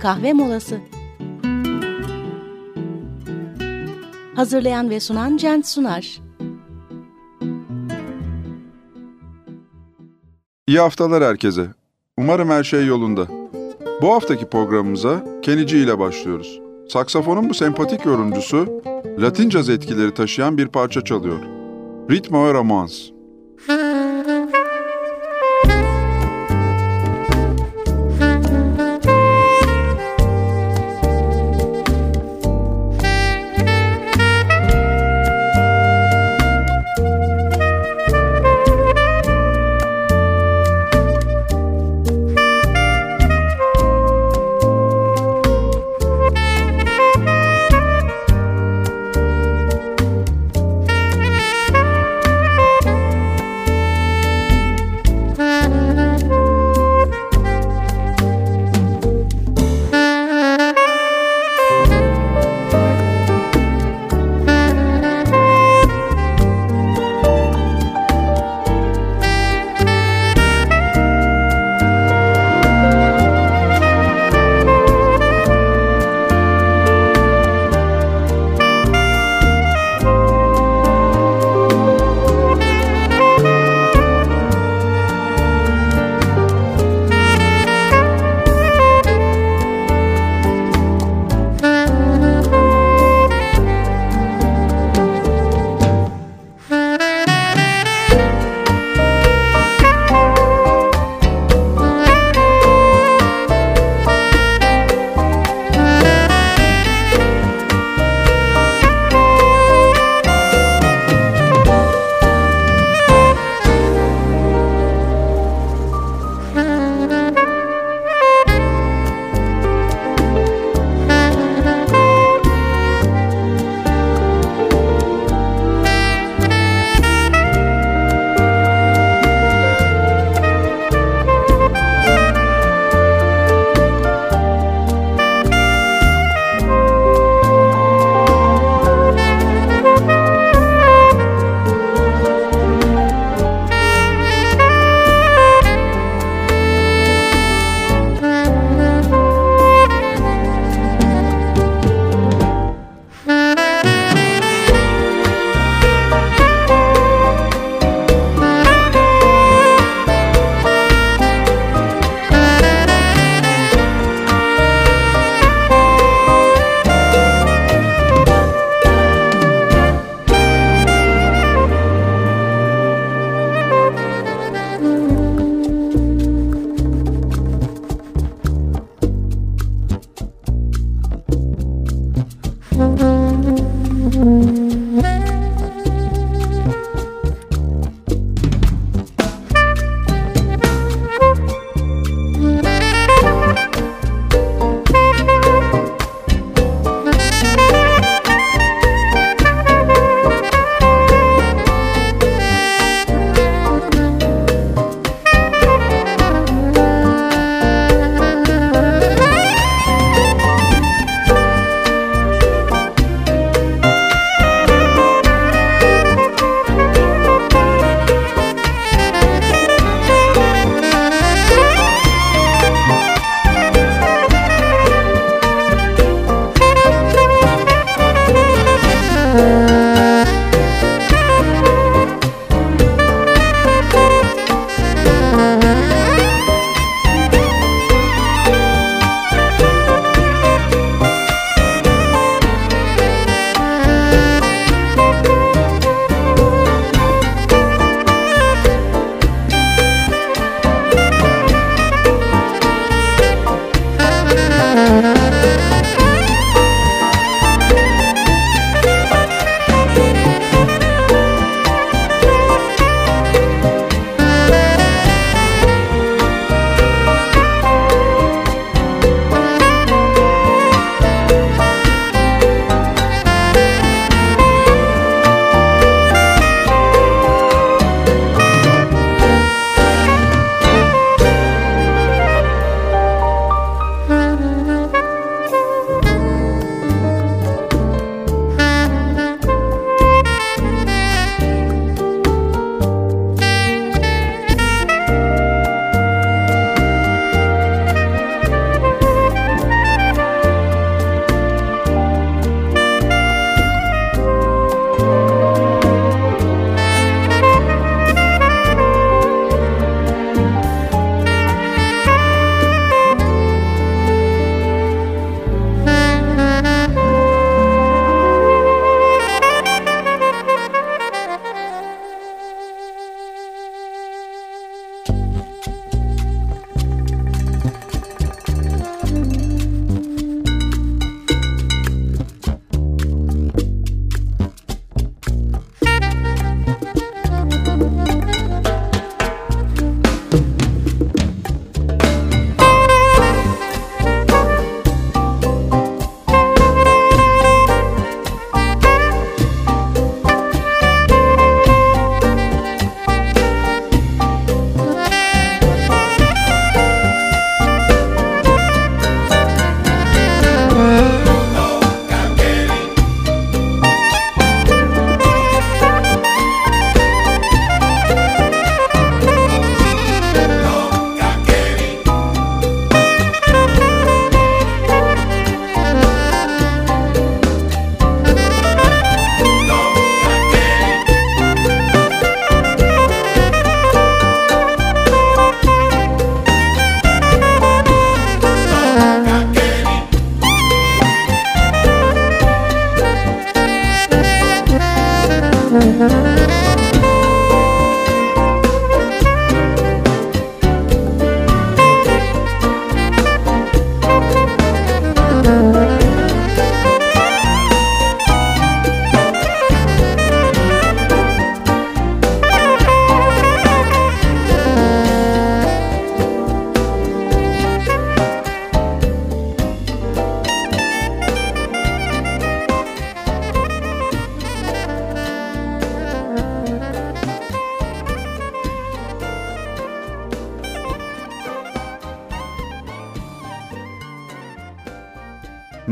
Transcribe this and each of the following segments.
kahve molası. Hazırlayan ve sunan Cent Sunar. İyi haftalar herkese. Umarım her şey yolunda. Bu haftaki programımıza Kenici ile başlıyoruz. Saksafonun bu sempatik yorumcusu Latin caz etkileri taşıyan bir parça çalıyor. Ritmo ve Romance.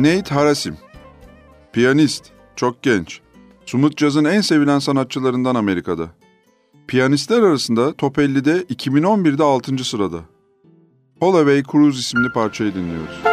Nate Harasim. Piyanist, çok genç. Sumut Caz'ın en sevilen sanatçılarından Amerika'da. Piyanistler arasında Top 50'de 2011'de 6. sırada. Holloway Cruise isimli parçayı dinliyoruz.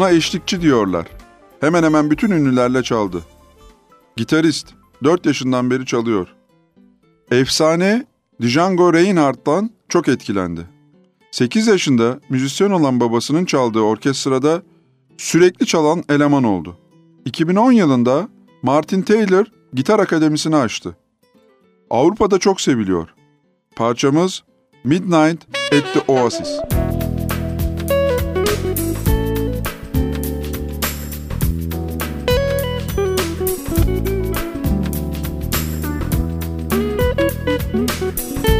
Ona eşlikçi diyorlar. Hemen hemen bütün ünlülerle çaldı. Gitarist, 4 yaşından beri çalıyor. Efsane Django Reinhardt'tan çok etkilendi. 8 yaşında müzisyen olan babasının çaldığı orkestrada sürekli çalan eleman oldu. 2010 yılında Martin Taylor Gitar Akademisi'ni açtı. Avrupa'da çok seviliyor. Parçamız Midnight at the Oasis. Música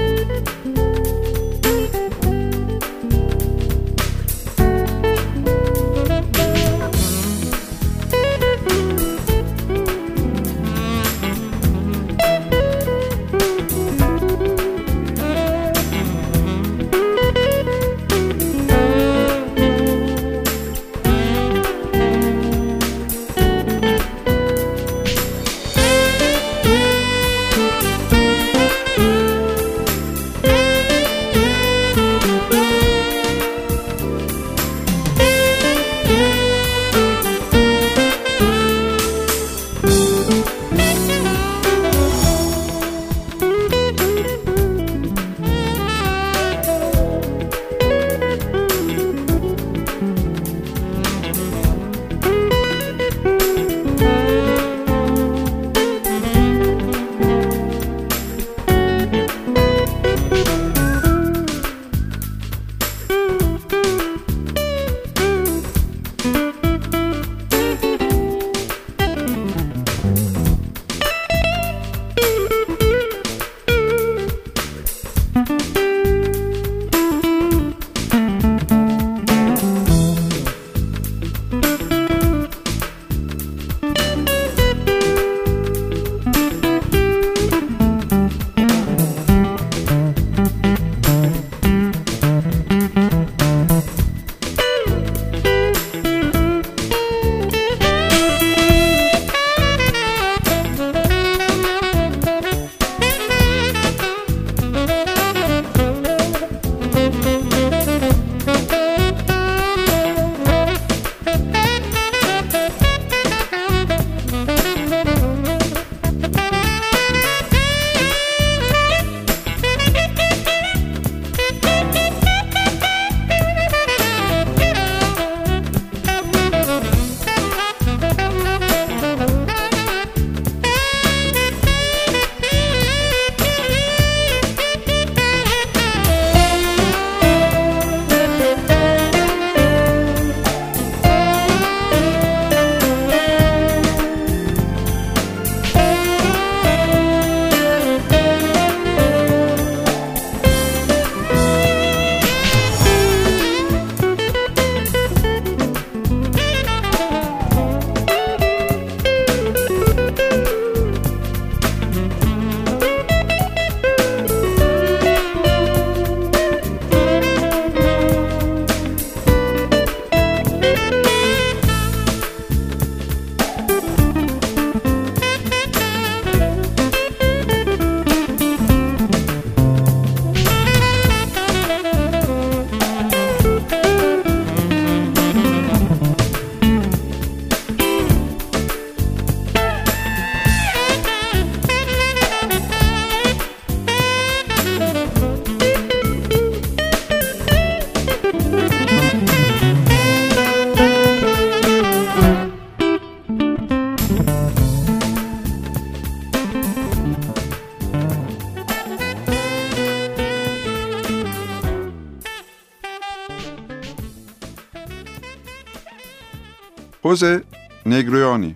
Jose Negroni,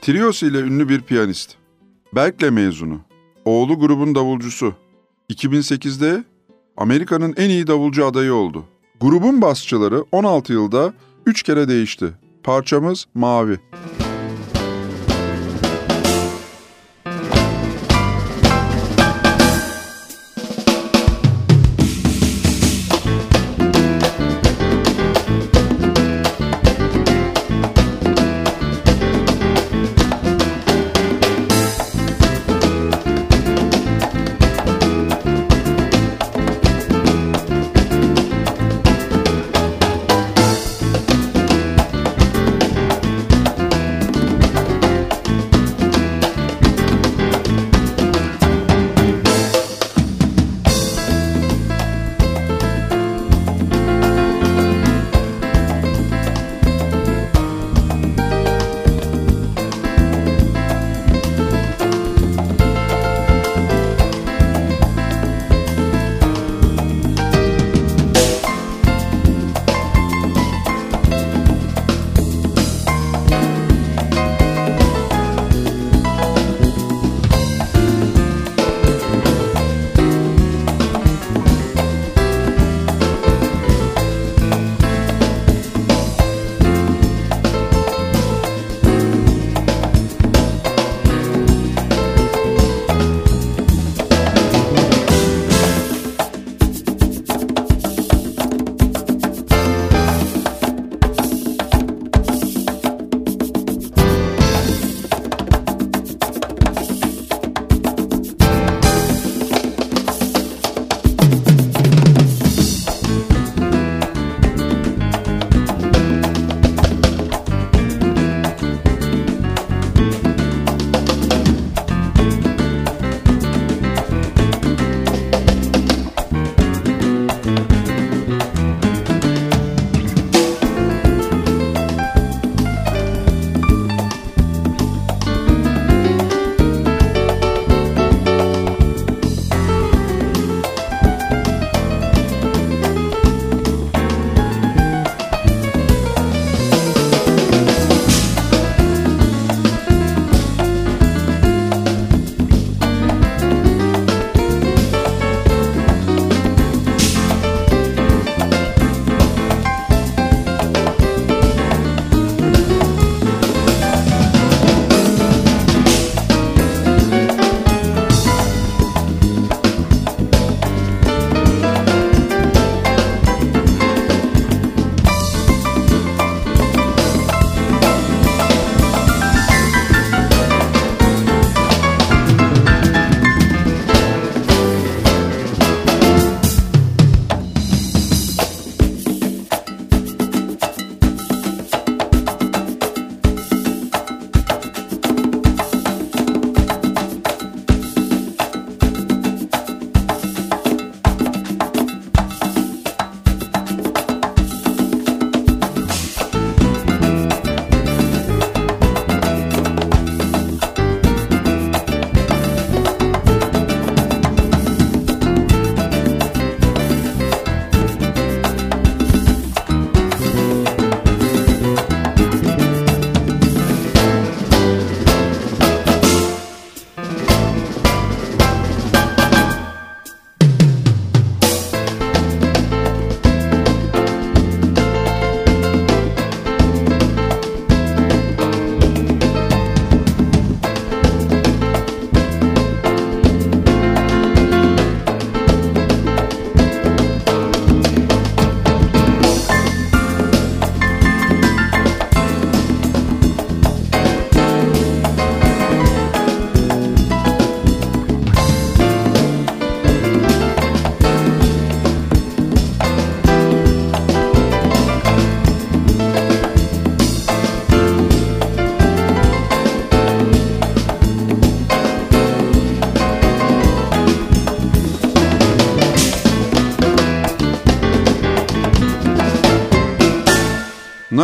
triosu ile ünlü bir piyanist. Berkeley mezunu. Oğlu grubun davulcusu. 2008'de Amerika'nın en iyi davulcu adayı oldu. Grubun basçıları 16 yılda 3 kere değişti. Parçamız Mavi.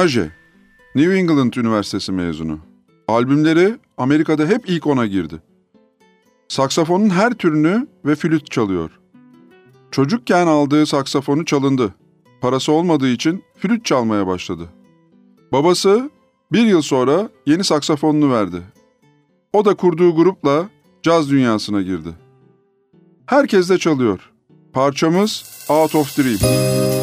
Naje, New England Üniversitesi mezunu. Albümleri Amerika'da hep ilk ona girdi. Saksafonun her türünü ve flüt çalıyor. Çocukken aldığı saksafonu çalındı. Parası olmadığı için flüt çalmaya başladı. Babası Bir yıl sonra yeni saksafonunu verdi. O da kurduğu grupla caz dünyasına girdi. Herkes de çalıyor. Parçamız Out of Dream.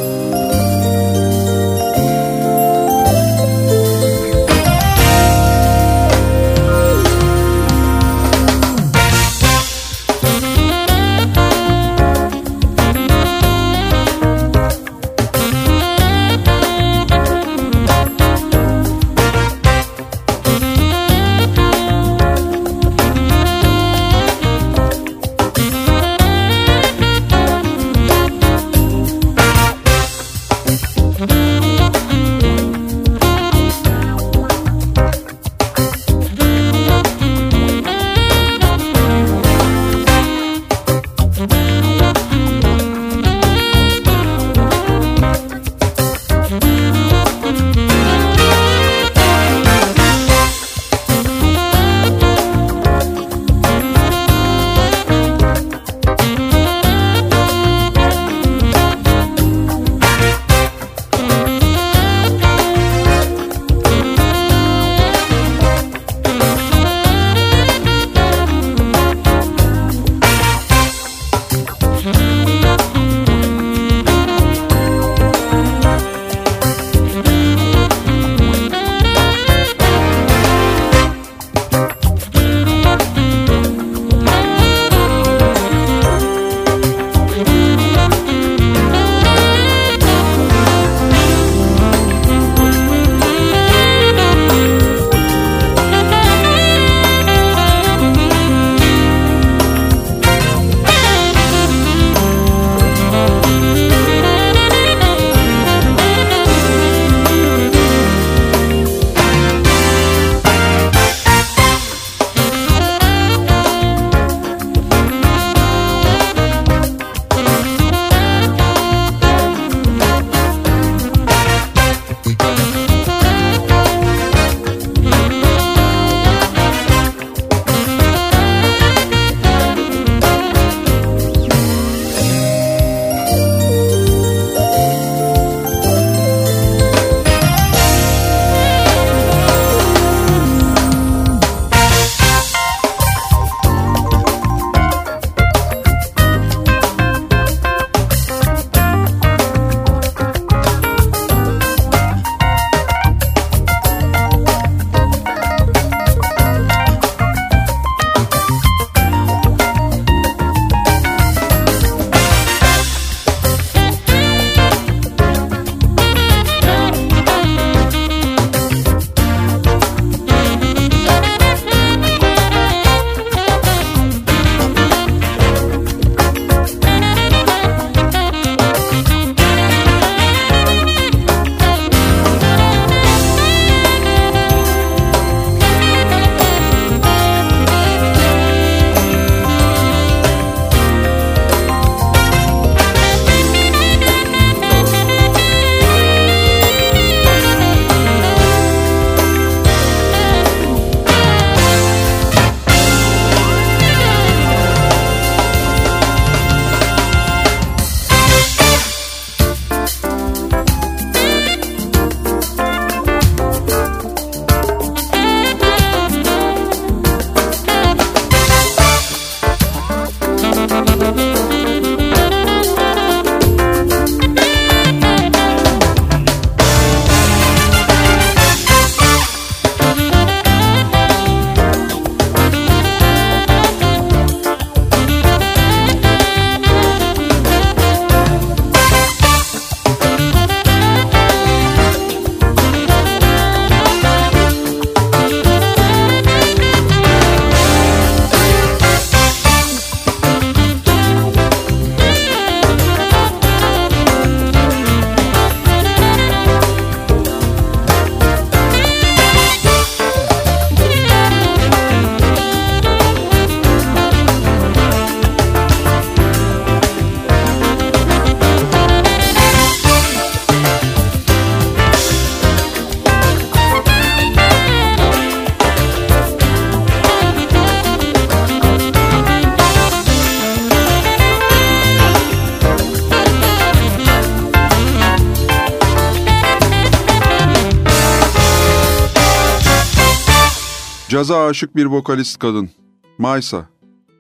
Caza aşık bir vokalist kadın. Maysa.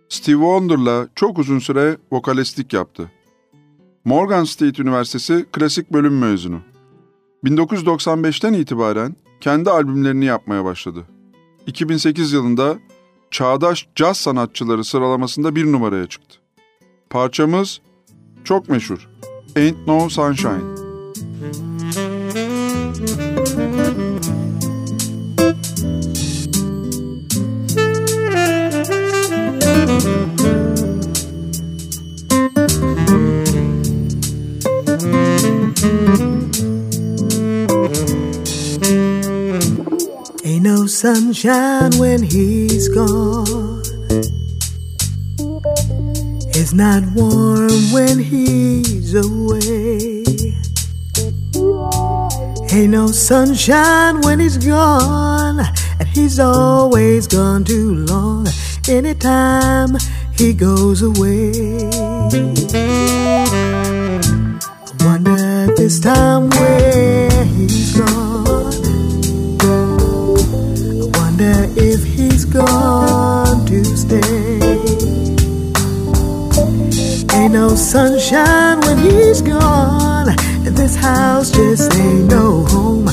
Steve Wonder'la çok uzun süre vokalistlik yaptı. Morgan State Üniversitesi klasik bölüm mezunu. 1995'ten itibaren kendi albümlerini yapmaya başladı. 2008 yılında çağdaş caz sanatçıları sıralamasında bir numaraya çıktı. Parçamız çok meşhur. Ain't No Sunshine. sunshine when he's gone. It's not warm when he's away. Ain't no sunshine when he's gone, and he's always gone too long. Anytime he goes away, I wonder this time where. if he's gone to stay. Ain't no sunshine when he's gone, and this house just ain't no home.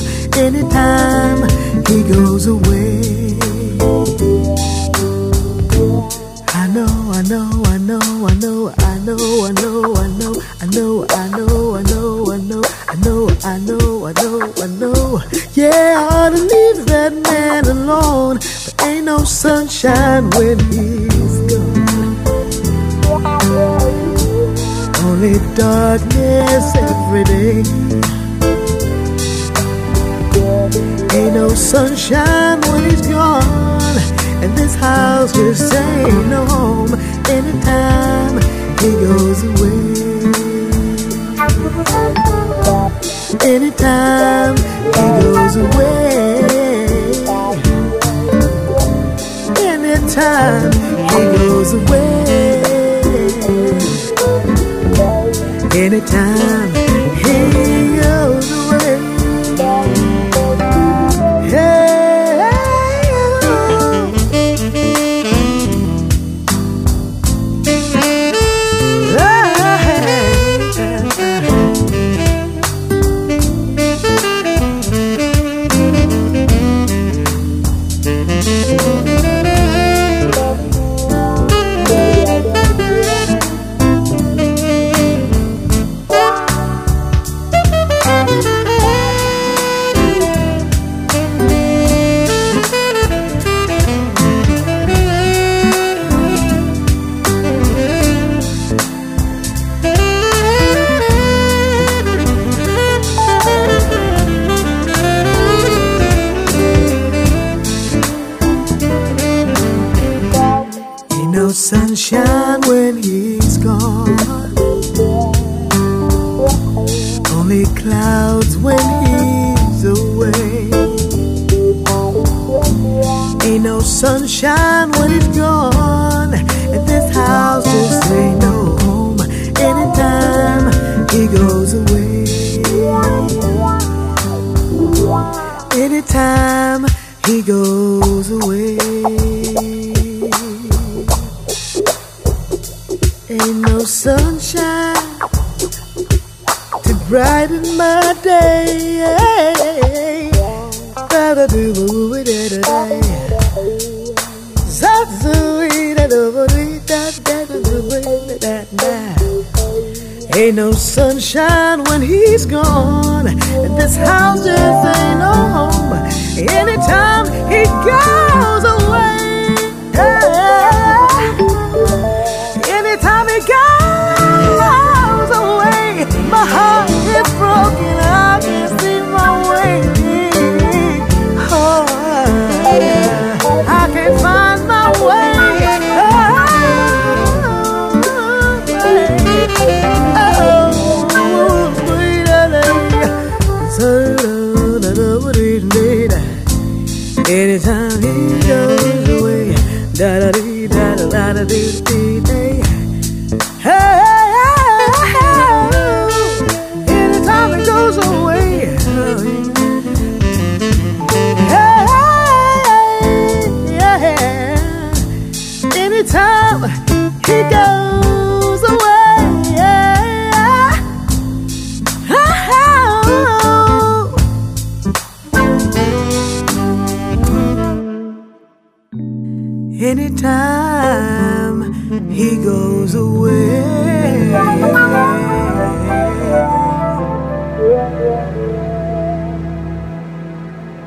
Anytime he goes away.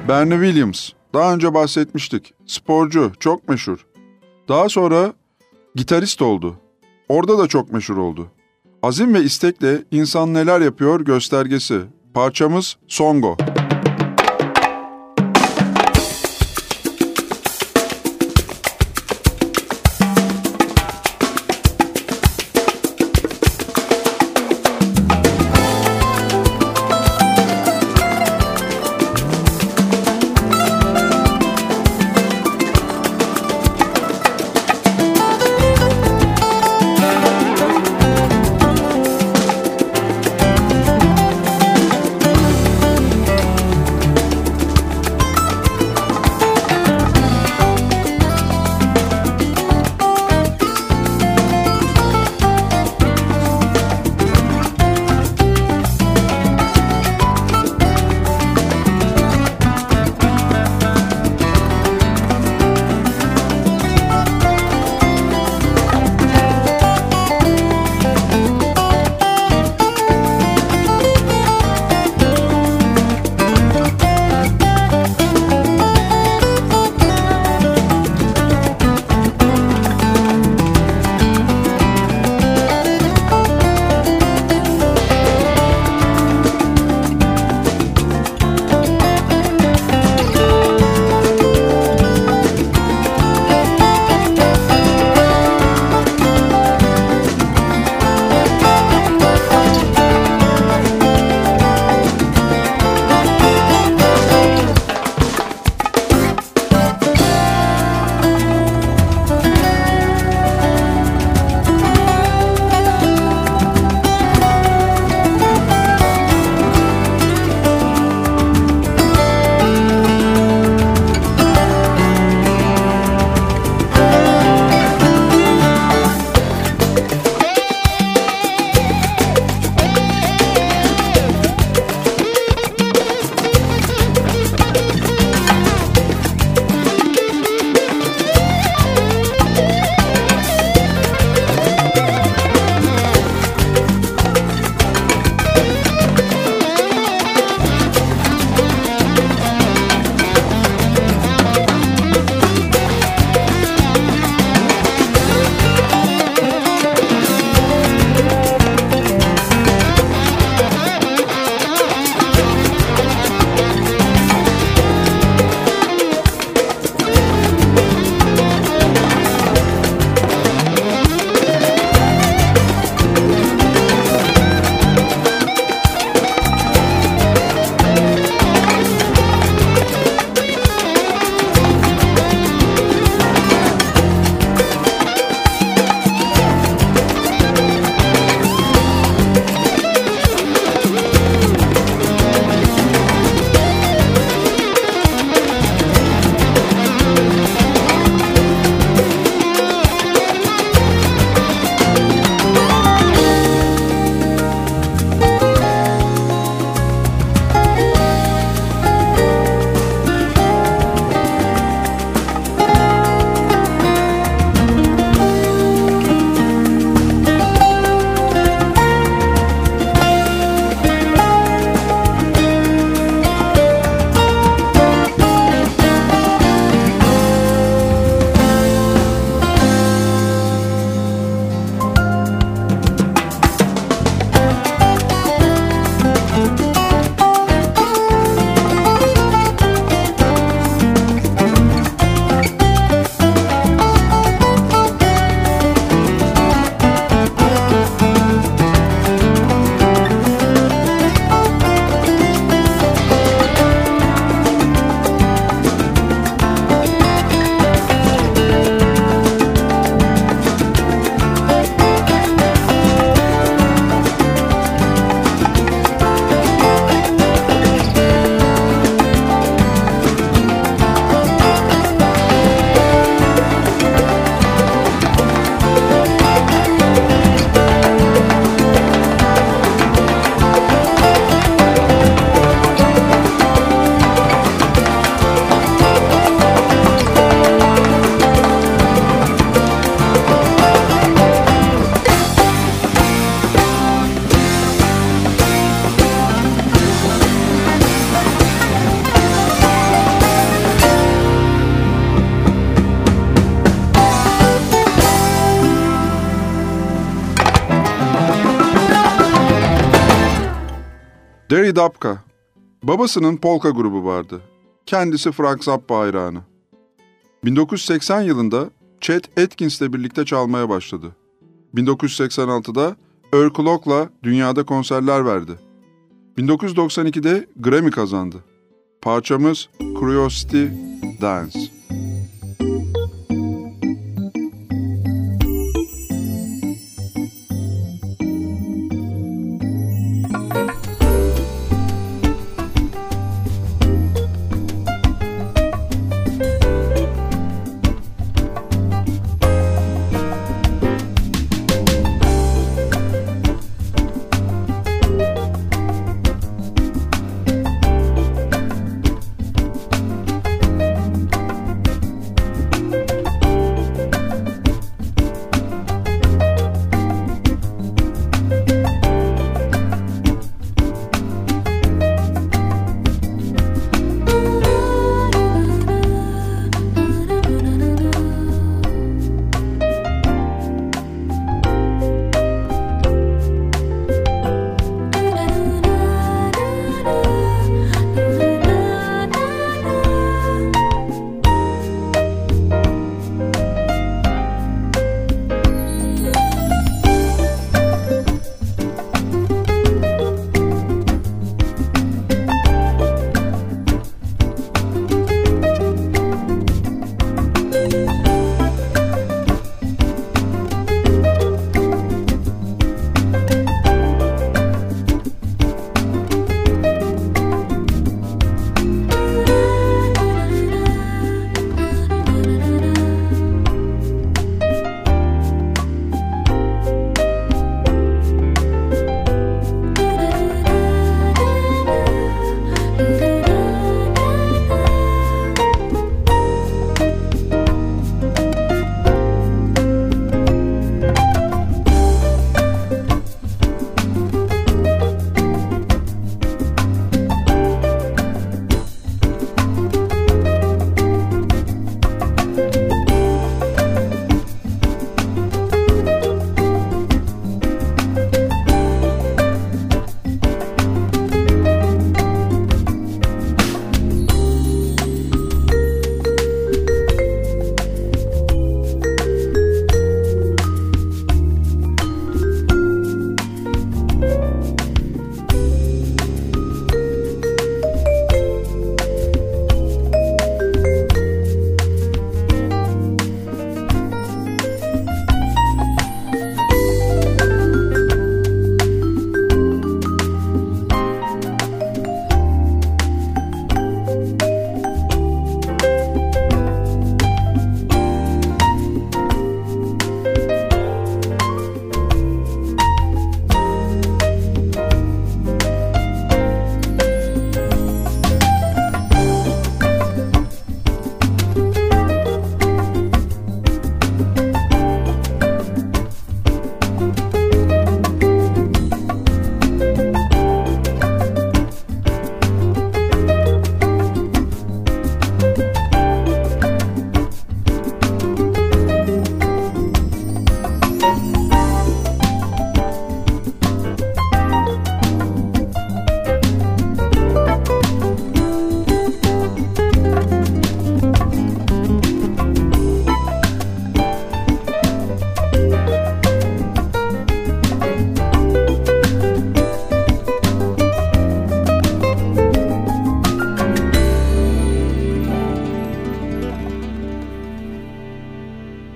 Bernie Williams. Daha önce bahsetmiştik. Sporcu, çok meşhur. Daha sonra gitarist oldu. Orada da çok meşhur oldu. Azim ve istekle insan neler yapıyor göstergesi. Parçamız Songo. Jerry Dapka. Babasının polka grubu vardı. Kendisi Frank Zappa hayranı. 1980 yılında Chet Atkins'le birlikte çalmaya başladı. 1986'da Earl Clock'la dünyada konserler verdi. 1992'de Grammy kazandı. Parçamız Curiosity Dance.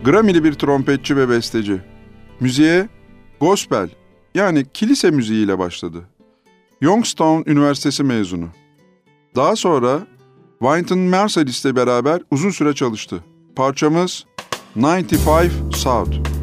Grammy'li bir trompetçi ve besteci. Müziğe gospel yani kilise müziğiyle başladı. Youngstown Üniversitesi mezunu. Daha sonra Wynton ile beraber uzun süre çalıştı. Parçamız 95 South.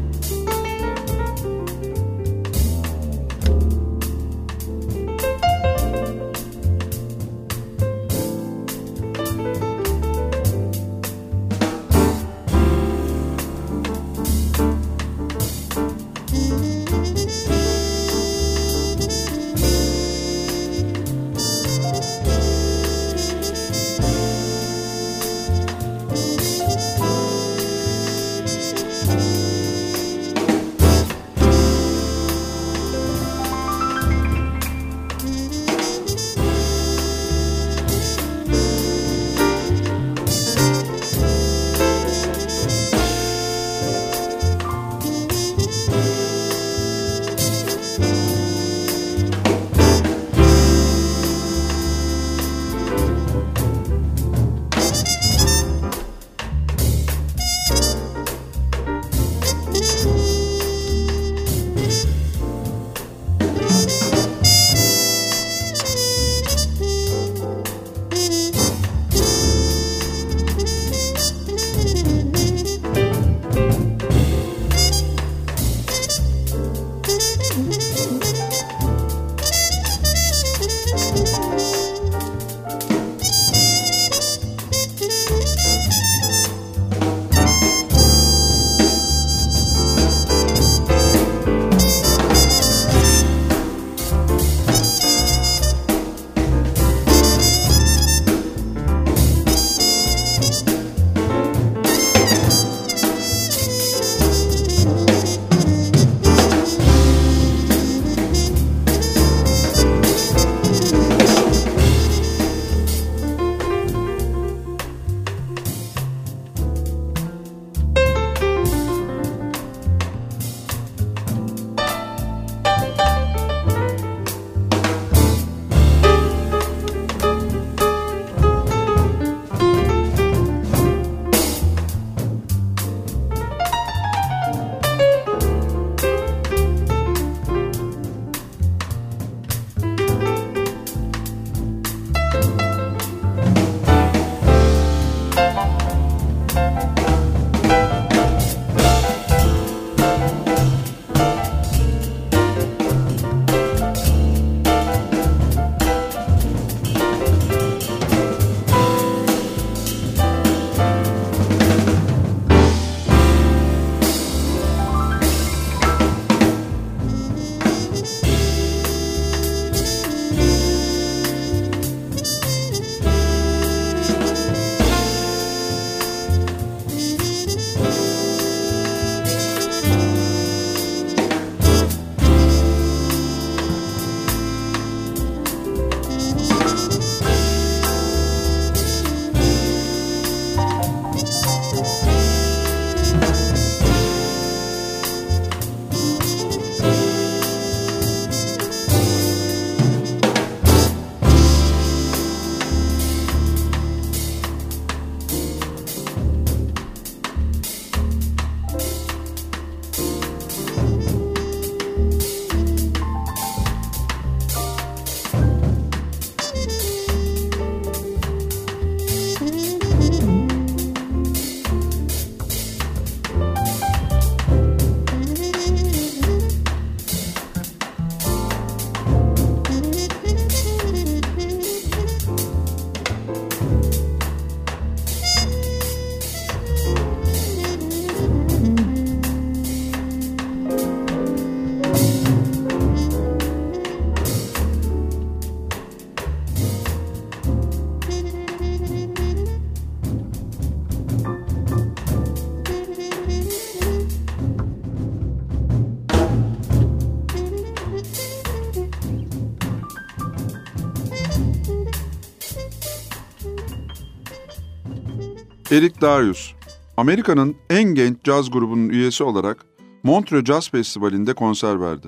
Eric Darius. Amerika'nın en genç caz grubunun üyesi olarak Montreux Jazz Festivali'nde konser verdi.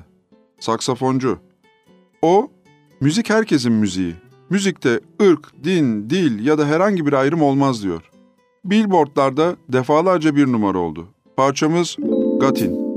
Saksafoncu. O, müzik herkesin müziği. Müzikte ırk, din, dil ya da herhangi bir ayrım olmaz diyor. Billboard'larda defalarca bir numara oldu. Parçamız Gatin.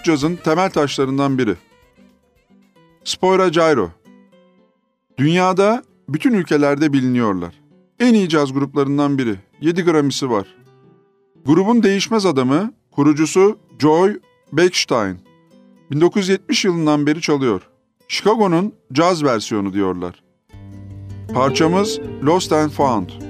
Sumut Caz'ın temel taşlarından biri. Spoira Gyro. Dünyada bütün ülkelerde biliniyorlar. En iyi caz gruplarından biri. 7 Grammy'si var. Grubun değişmez adamı, kurucusu Joy Beckstein. 1970 yılından beri çalıyor. Chicago'nun caz versiyonu diyorlar. Parçamız Lost and Found.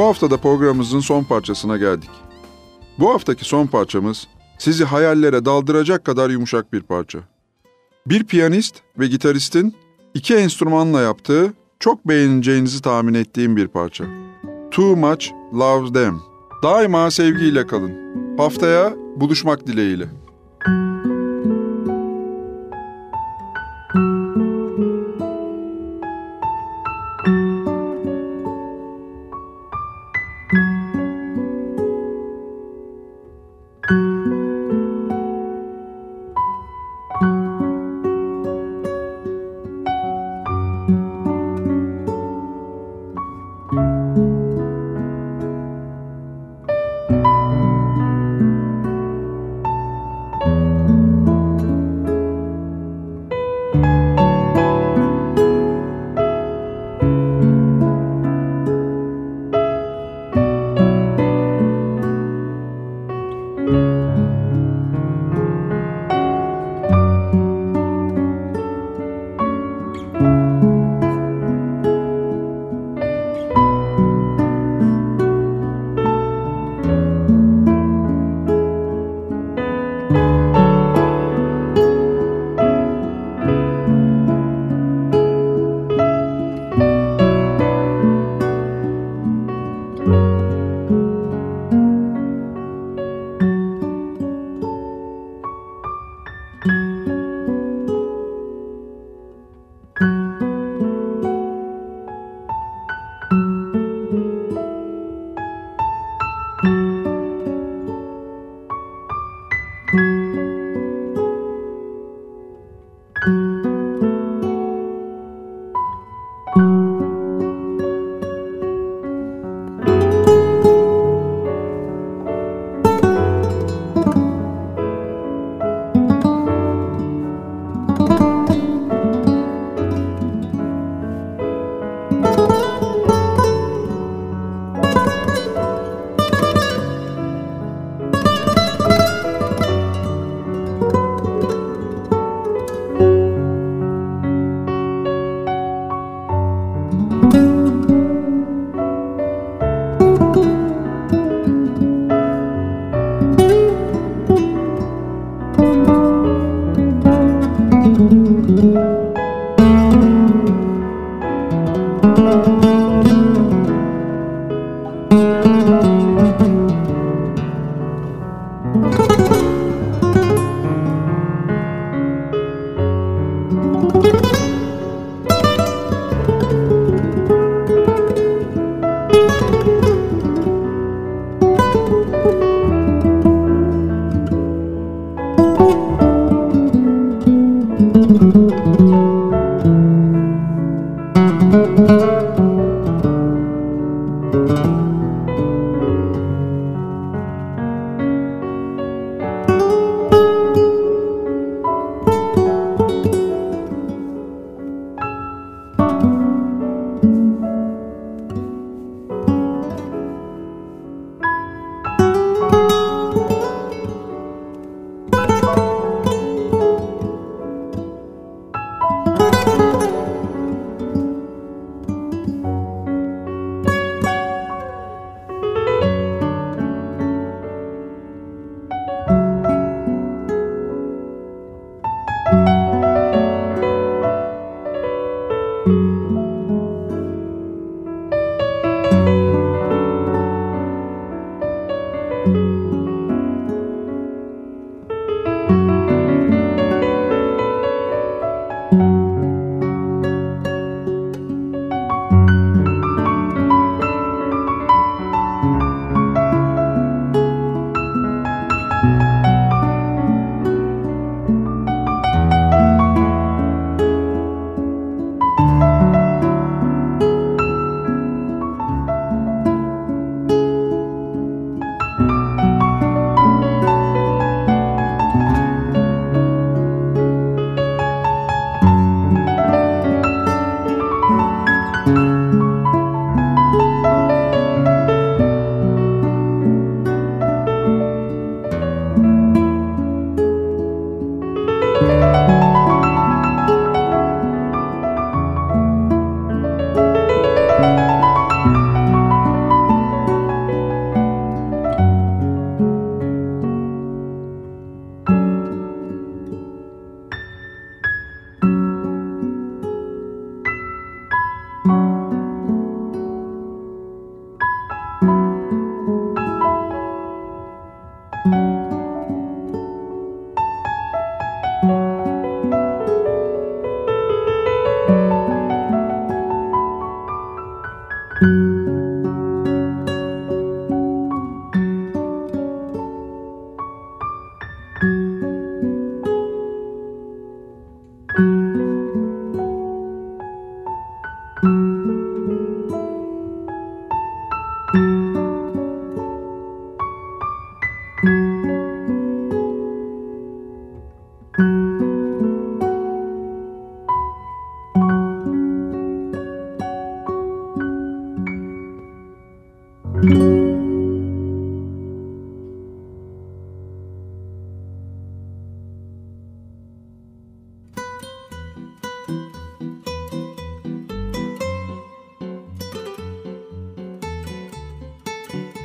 Bu hafta da programımızın son parçasına geldik. Bu haftaki son parçamız sizi hayallere daldıracak kadar yumuşak bir parça. Bir piyanist ve gitaristin iki enstrümanla yaptığı çok beğeneceğinizi tahmin ettiğim bir parça. Too Much Love Them. Daima sevgiyle kalın. Haftaya buluşmak dileğiyle.